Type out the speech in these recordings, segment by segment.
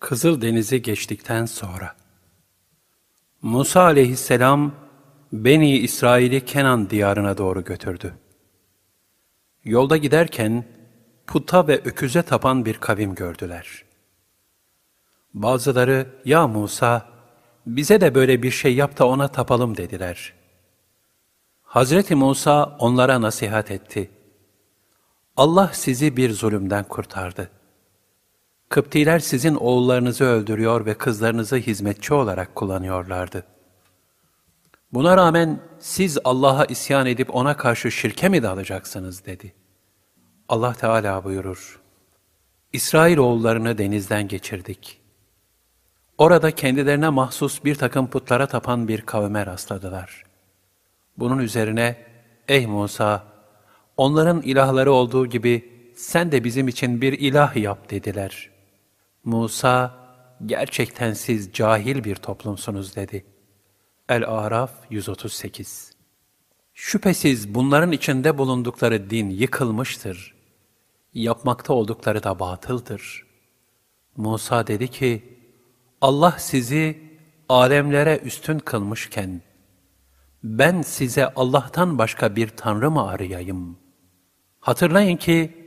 Kızıl Denizi geçtikten sonra Musa aleyhisselam Beni İsrail'i Kenan diyarına doğru götürdü. Yolda giderken puta ve öküze tapan bir kavim gördüler. Bazıları, ya Musa, bize de böyle bir şey yap da ona tapalım dediler. Hazreti Musa onlara nasihat etti. Allah sizi bir zulümden kurtardı. Kıptiler sizin oğullarınızı öldürüyor ve kızlarınızı hizmetçi olarak kullanıyorlardı. Buna rağmen siz Allah'a isyan edip ona karşı şirke mi dalacaksınız dedi. Allah Teala buyurur. İsrail oğullarını denizden geçirdik. Orada kendilerine mahsus bir takım putlara tapan bir kavme rastladılar. Bunun üzerine, ey Musa, onların ilahları olduğu gibi sen de bizim için bir ilah yap dediler. Musa, gerçekten siz cahil bir toplumsunuz dedi. El-Araf 138 Şüphesiz bunların içinde bulundukları din yıkılmıştır. Yapmakta oldukları da batıldır. Musa dedi ki, Allah sizi alemlere üstün kılmışken, ben size Allah'tan başka bir tanrı mı arayayım? Hatırlayın ki,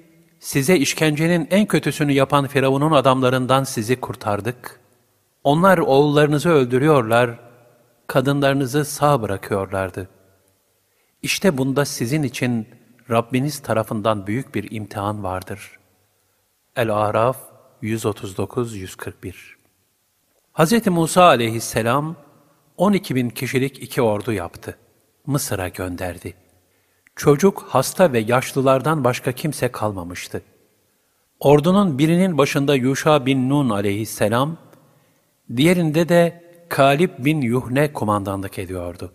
size işkencenin en kötüsünü yapan Firavun'un adamlarından sizi kurtardık. Onlar oğullarınızı öldürüyorlar, kadınlarınızı sağ bırakıyorlardı. İşte bunda sizin için Rabbiniz tarafından büyük bir imtihan vardır. El-Araf 139-141 Hz. Musa aleyhisselam 12 bin kişilik iki ordu yaptı. Mısır'a gönderdi. Çocuk, hasta ve yaşlılardan başka kimse kalmamıştı. Ordunun birinin başında Yuşa bin Nun aleyhisselam, diğerinde de Kalib bin Yuhne kumandanlık ediyordu.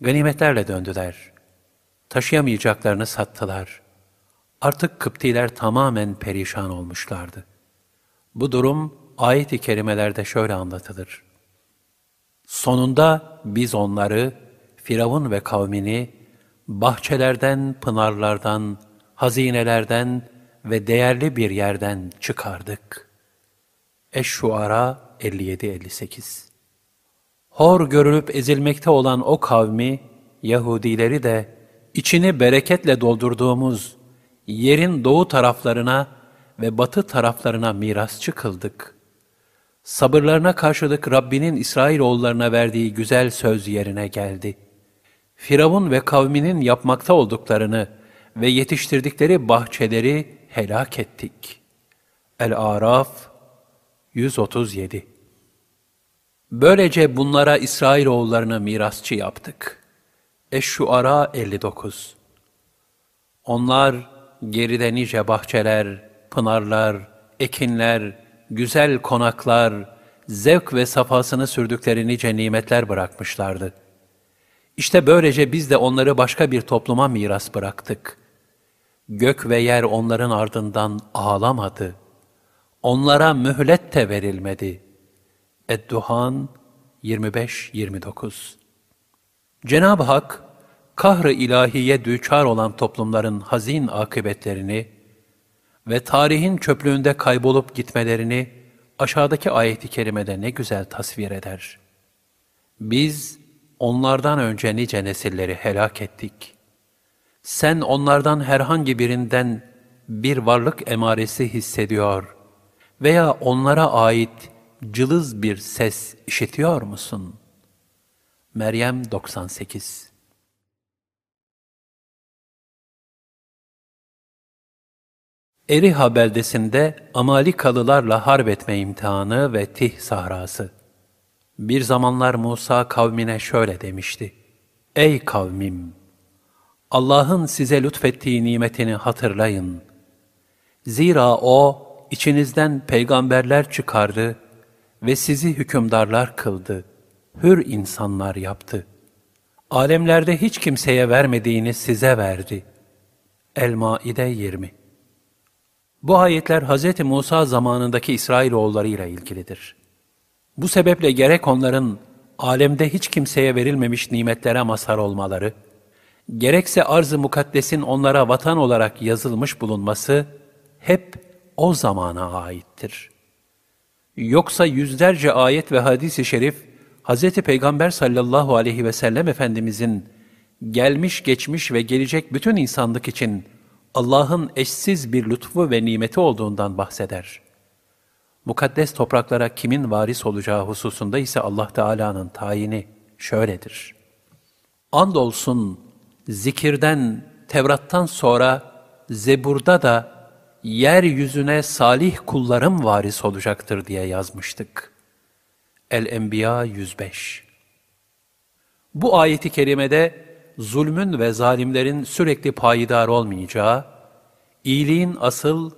Ganimetlerle döndüler. Taşıyamayacaklarını sattılar. Artık Kıptiler tamamen perişan olmuşlardı. Bu durum ayet-i kerimelerde şöyle anlatılır. Sonunda biz onları, Firavun ve kavmini, bahçelerden, pınarlardan, hazinelerden ve değerli bir yerden çıkardık. Eş-Şuara 57-58 Hor görülüp ezilmekte olan o kavmi, Yahudileri de, içini bereketle doldurduğumuz yerin doğu taraflarına ve batı taraflarına mirasçı kıldık. Sabırlarına karşılık Rabbinin İsrailoğullarına verdiği güzel söz yerine geldi.'' Firavun ve kavminin yapmakta olduklarını ve yetiştirdikleri bahçeleri helak ettik. El-Araf 137 Böylece bunlara İsrailoğullarını mirasçı yaptık. Eş-Şuara 59 Onlar geride nice bahçeler, pınarlar, ekinler, güzel konaklar, zevk ve safasını sürdükleri nice nimetler bırakmışlardı.'' İşte böylece biz de onları başka bir topluma miras bıraktık. Gök ve yer onların ardından ağlamadı. Onlara mühlet de verilmedi. Edduhan 25-29 Cenab-ı Hak, kahr-ı ilahiye düçar olan toplumların hazin akıbetlerini ve tarihin çöplüğünde kaybolup gitmelerini aşağıdaki ayeti kerimede ne güzel tasvir eder. Biz, onlardan önce nice nesilleri helak ettik. Sen onlardan herhangi birinden bir varlık emaresi hissediyor veya onlara ait cılız bir ses işitiyor musun? Meryem 98 Eriha beldesinde Amalikalılarla harp etme imtihanı ve Tih sahrası. Bir zamanlar Musa kavmine şöyle demişti. Ey kavmim! Allah'ın size lütfettiği nimetini hatırlayın. Zira O, içinizden peygamberler çıkardı ve sizi hükümdarlar kıldı. Hür insanlar yaptı. Alemlerde hiç kimseye vermediğini size verdi. El-Maide 20 Bu ayetler Hz. Musa zamanındaki İsrailoğulları ile ilgilidir. Bu sebeple gerek onların alemde hiç kimseye verilmemiş nimetlere mazhar olmaları, gerekse arz-ı mukaddesin onlara vatan olarak yazılmış bulunması hep o zamana aittir. Yoksa yüzlerce ayet ve hadis-i şerif, Hz. Peygamber sallallahu aleyhi ve sellem Efendimizin gelmiş geçmiş ve gelecek bütün insanlık için Allah'ın eşsiz bir lütfu ve nimeti olduğundan bahseder. Mukaddes topraklara kimin varis olacağı hususunda ise Allah Teala'nın tayini şöyledir. Andolsun zikirden, Tevrat'tan sonra Zebur'da da yeryüzüne salih kullarım varis olacaktır diye yazmıştık. El-Enbiya 105 Bu ayeti kerimede zulmün ve zalimlerin sürekli payidar olmayacağı, iyiliğin asıl,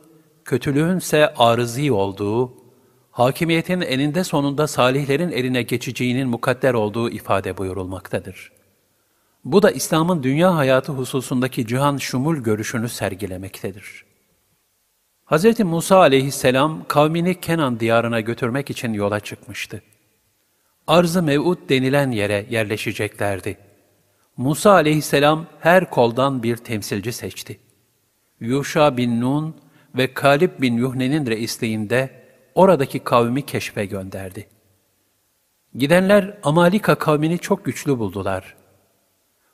kötülüğün ise arızi olduğu, hakimiyetin eninde sonunda salihlerin eline geçeceğinin mukadder olduğu ifade buyurulmaktadır. Bu da İslam'ın dünya hayatı hususundaki cihan şumul görüşünü sergilemektedir. Hz. Musa aleyhisselam kavmini Kenan diyarına götürmek için yola çıkmıştı. Arz-ı Mev'ud denilen yere yerleşeceklerdi. Musa aleyhisselam her koldan bir temsilci seçti. Yuşa bin Nun ve Kalib bin Yuhne'nin reisliğinde oradaki kavmi keşfe gönderdi. Gidenler Amalika kavmini çok güçlü buldular.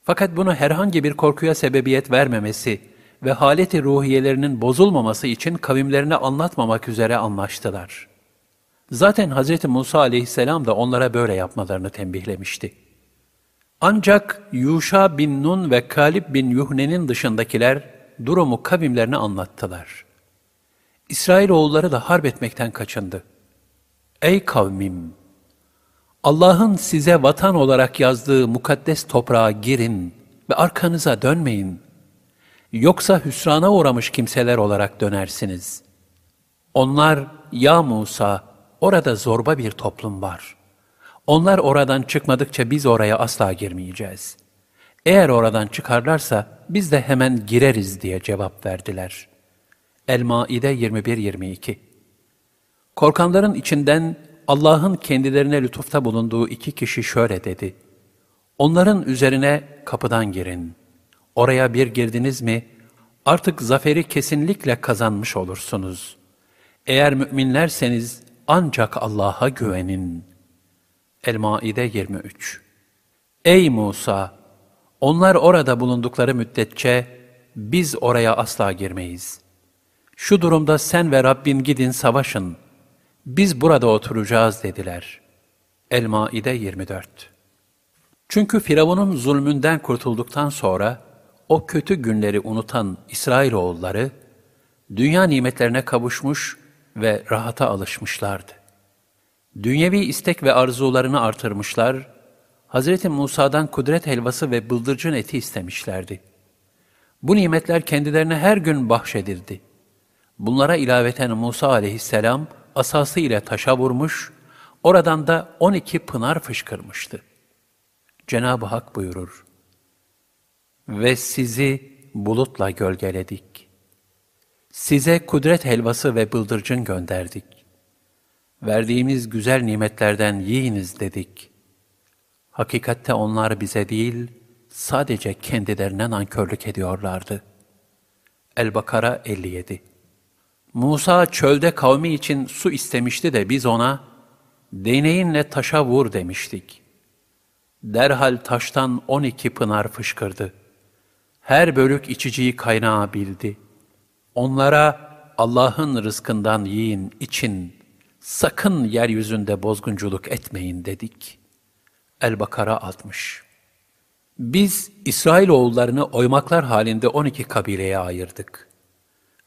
Fakat bunu herhangi bir korkuya sebebiyet vermemesi ve haleti ruhiyelerinin bozulmaması için kavimlerine anlatmamak üzere anlaştılar. Zaten Hz. Musa aleyhisselam da onlara böyle yapmalarını tembihlemişti. Ancak Yuşa bin Nun ve Kalib bin Yuhne'nin dışındakiler durumu kavimlerine anlattılar. İsrailoğulları da harp etmekten kaçındı. Ey kavmim! Allah'ın size vatan olarak yazdığı mukaddes toprağa girin ve arkanıza dönmeyin. Yoksa hüsrana uğramış kimseler olarak dönersiniz. Onlar, ya Musa, orada zorba bir toplum var. Onlar oradan çıkmadıkça biz oraya asla girmeyeceğiz. Eğer oradan çıkarlarsa biz de hemen gireriz diye cevap verdiler. El-Maide 21-22 Korkanların içinden Allah'ın kendilerine lütufta bulunduğu iki kişi şöyle dedi. Onların üzerine kapıdan girin. Oraya bir girdiniz mi, artık zaferi kesinlikle kazanmış olursunuz. Eğer müminlerseniz ancak Allah'a güvenin. El-Maide 23 Ey Musa! Onlar orada bulundukları müddetçe biz oraya asla girmeyiz. Şu durumda sen ve Rabbin gidin savaşın.'' biz burada oturacağız dediler. El-Maide 24 Çünkü Firavun'un zulmünden kurtulduktan sonra o kötü günleri unutan İsrailoğulları, dünya nimetlerine kavuşmuş ve rahata alışmışlardı. Dünyevi istek ve arzularını artırmışlar, Hz. Musa'dan kudret helvası ve bıldırcın eti istemişlerdi. Bu nimetler kendilerine her gün bahşedildi. Bunlara ilaveten Musa aleyhisselam, asası ile taşa vurmuş, oradan da on iki pınar fışkırmıştı. Cenab-ı Hak buyurur, Ve sizi bulutla gölgeledik. Size kudret helvası ve bıldırcın gönderdik. Verdiğimiz güzel nimetlerden yiyiniz dedik. Hakikatte onlar bize değil, sadece kendilerine nankörlük ediyorlardı. El-Bakara 57 Musa çölde kavmi için su istemişti de biz ona, değneğinle taşa vur demiştik. Derhal taştan on iki pınar fışkırdı. Her bölük içiciyi kaynağı bildi. Onlara Allah'ın rızkından yiyin, için, sakın yeryüzünde bozgunculuk etmeyin dedik. El-Bakara 60 Biz İsrailoğullarını oymaklar halinde on iki kabileye ayırdık.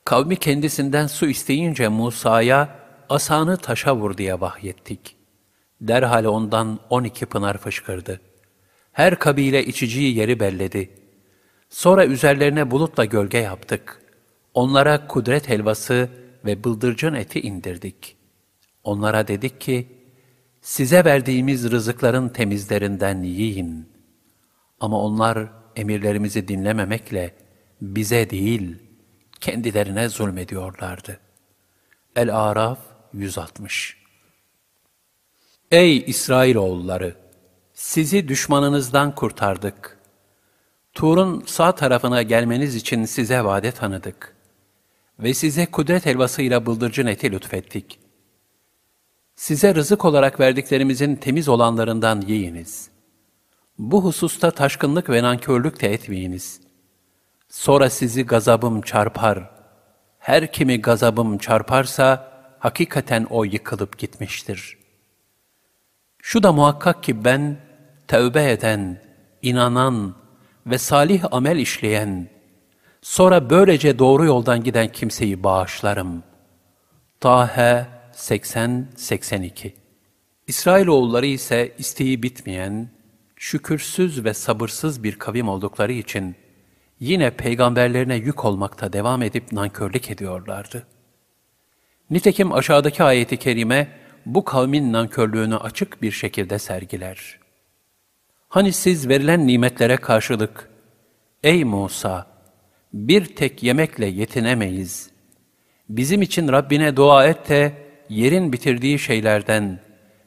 Kavmi kendisinden su isteyince Musa'ya asanı taşa vur diye vahyettik. Derhal ondan on iki pınar fışkırdı. Her kabile içiciyi yeri belledi. Sonra üzerlerine bulutla gölge yaptık. Onlara kudret helvası ve bıldırcın eti indirdik. Onlara dedik ki, size verdiğimiz rızıkların temizlerinden yiyin. Ama onlar emirlerimizi dinlememekle bize değil, kendilerine zulmediyorlardı. El-Araf 160 Ey İsrailoğulları! Sizi düşmanınızdan kurtardık. Tur'un sağ tarafına gelmeniz için size vade tanıdık. Ve size kudret helvasıyla bıldırcın eti lütfettik. Size rızık olarak verdiklerimizin temiz olanlarından yiyiniz. Bu hususta taşkınlık ve nankörlük de etmeyiniz. Sonra sizi gazabım çarpar. Her kimi gazabım çarparsa, hakikaten o yıkılıp gitmiştir. Şu da muhakkak ki ben, tövbe eden, inanan ve salih amel işleyen, sonra böylece doğru yoldan giden kimseyi bağışlarım. Tahe 80-82 İsrailoğulları ise isteği bitmeyen, şükürsüz ve sabırsız bir kavim oldukları için, yine peygamberlerine yük olmakta devam edip nankörlük ediyorlardı. Nitekim aşağıdaki ayeti kerime bu kavmin nankörlüğünü açık bir şekilde sergiler. Hani siz verilen nimetlere karşılık, ey Musa, bir tek yemekle yetinemeyiz. Bizim için Rabbine dua et de yerin bitirdiği şeylerden,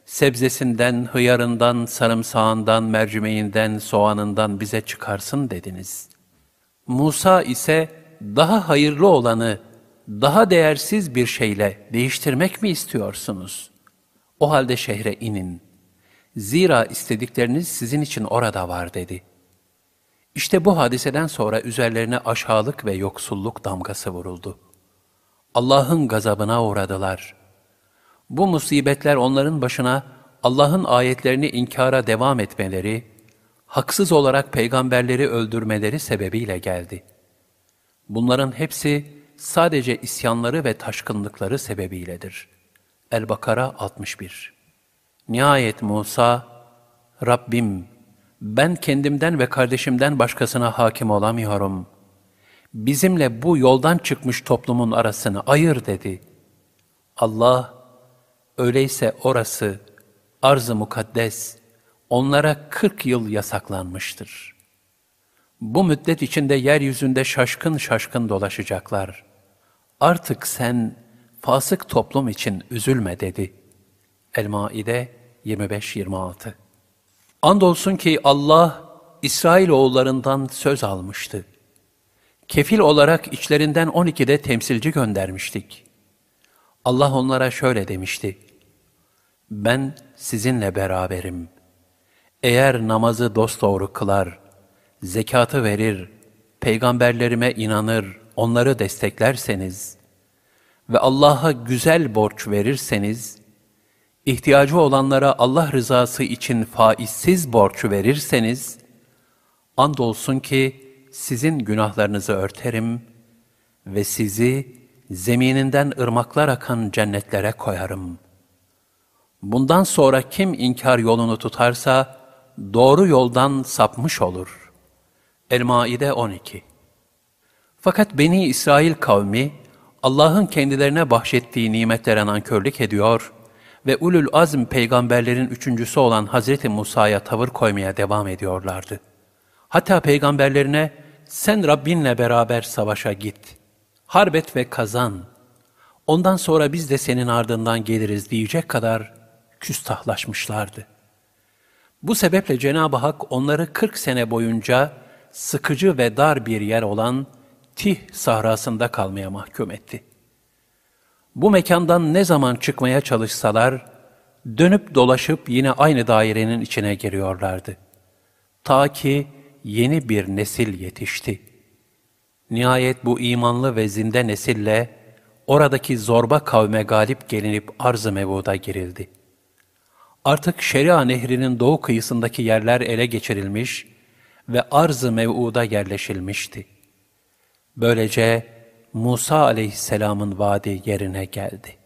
sebzesinden, hıyarından, sarımsağından, mercimeğinden, soğanından bize çıkarsın dediniz. Musa ise daha hayırlı olanı, daha değersiz bir şeyle değiştirmek mi istiyorsunuz? O halde şehre inin. Zira istedikleriniz sizin için orada var dedi. İşte bu hadiseden sonra üzerlerine aşağılık ve yoksulluk damgası vuruldu. Allah'ın gazabına uğradılar. Bu musibetler onların başına Allah'ın ayetlerini inkara devam etmeleri, haksız olarak peygamberleri öldürmeleri sebebiyle geldi. Bunların hepsi sadece isyanları ve taşkınlıkları sebebiyledir. El-Bakara 61 Nihayet Musa, Rabbim, ben kendimden ve kardeşimden başkasına hakim olamıyorum. Bizimle bu yoldan çıkmış toplumun arasını ayır dedi. Allah, öyleyse orası, arz-ı mukaddes, onlara kırk yıl yasaklanmıştır. Bu müddet içinde yeryüzünde şaşkın şaşkın dolaşacaklar. Artık sen fasık toplum için üzülme dedi. El-Maide 25-26 Andolsun ki Allah İsrail oğullarından söz almıştı. Kefil olarak içlerinden 12'de temsilci göndermiştik. Allah onlara şöyle demişti. Ben sizinle beraberim. Eğer namazı dosdoğru kılar, zekatı verir, peygamberlerime inanır, onları desteklerseniz ve Allah'a güzel borç verirseniz, ihtiyacı olanlara Allah rızası için faizsiz borç verirseniz, andolsun ki sizin günahlarınızı örterim ve sizi zemininden ırmaklar akan cennetlere koyarım. Bundan sonra kim inkar yolunu tutarsa, doğru yoldan sapmış olur. El-Maide 12 Fakat Beni İsrail kavmi, Allah'ın kendilerine bahşettiği nimetlere nankörlük ediyor ve ulul azm peygamberlerin üçüncüsü olan Hazreti Musa'ya tavır koymaya devam ediyorlardı. Hatta peygamberlerine, sen Rabbinle beraber savaşa git, harbet ve kazan, ondan sonra biz de senin ardından geliriz diyecek kadar küstahlaşmışlardı. Bu sebeple Cenab-ı Hak onları 40 sene boyunca sıkıcı ve dar bir yer olan Tih sahrasında kalmaya mahkum etti. Bu mekandan ne zaman çıkmaya çalışsalar, dönüp dolaşıp yine aynı dairenin içine giriyorlardı. Ta ki yeni bir nesil yetişti. Nihayet bu imanlı ve zinde nesille oradaki zorba kavme galip gelinip arz-ı mevuda girildi. Artık Şeria Nehri'nin doğu kıyısındaki yerler ele geçirilmiş ve arz-ı mev'uda yerleşilmişti. Böylece Musa aleyhisselamın vaadi yerine geldi.